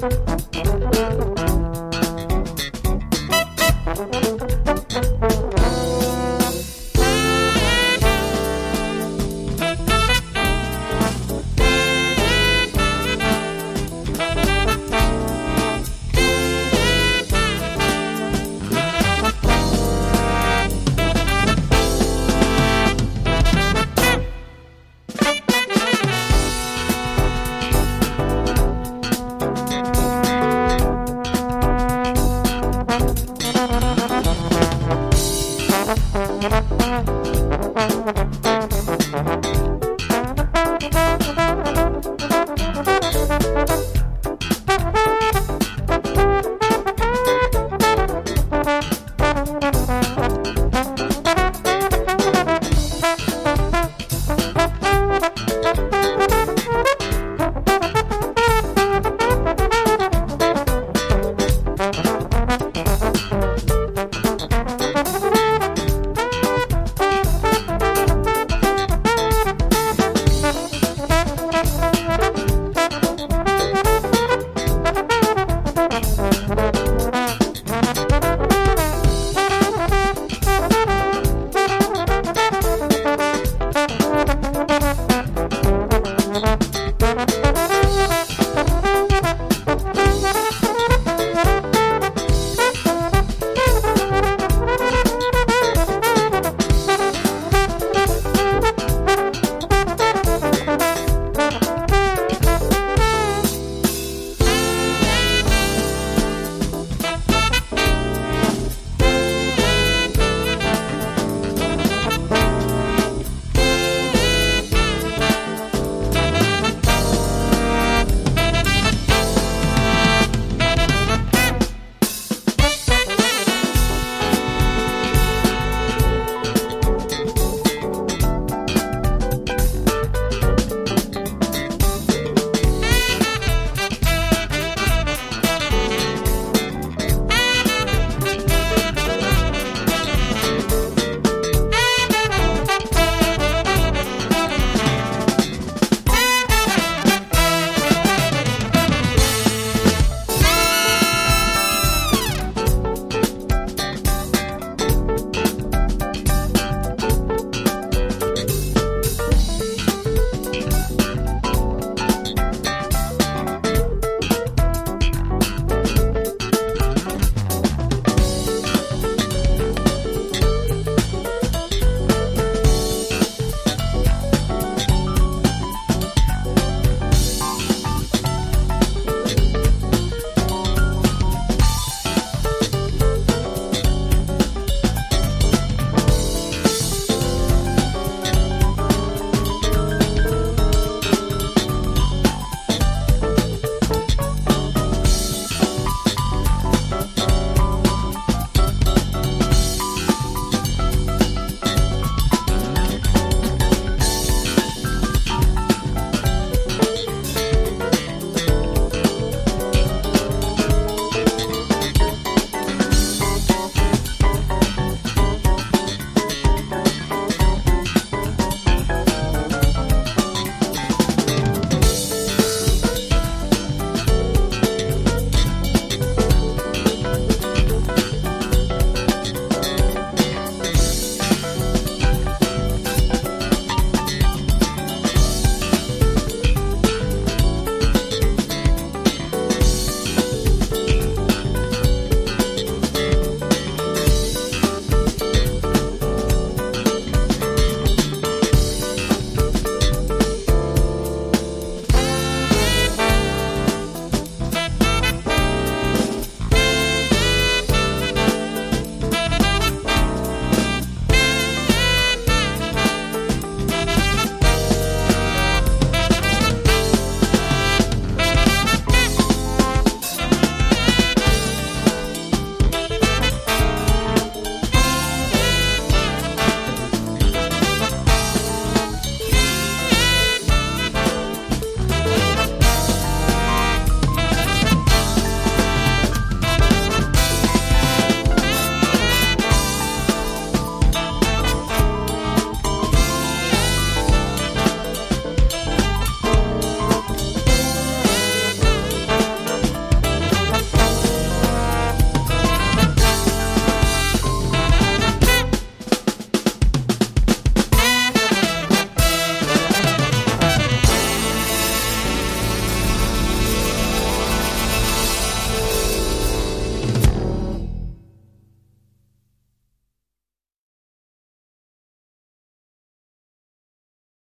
Bye. Bye.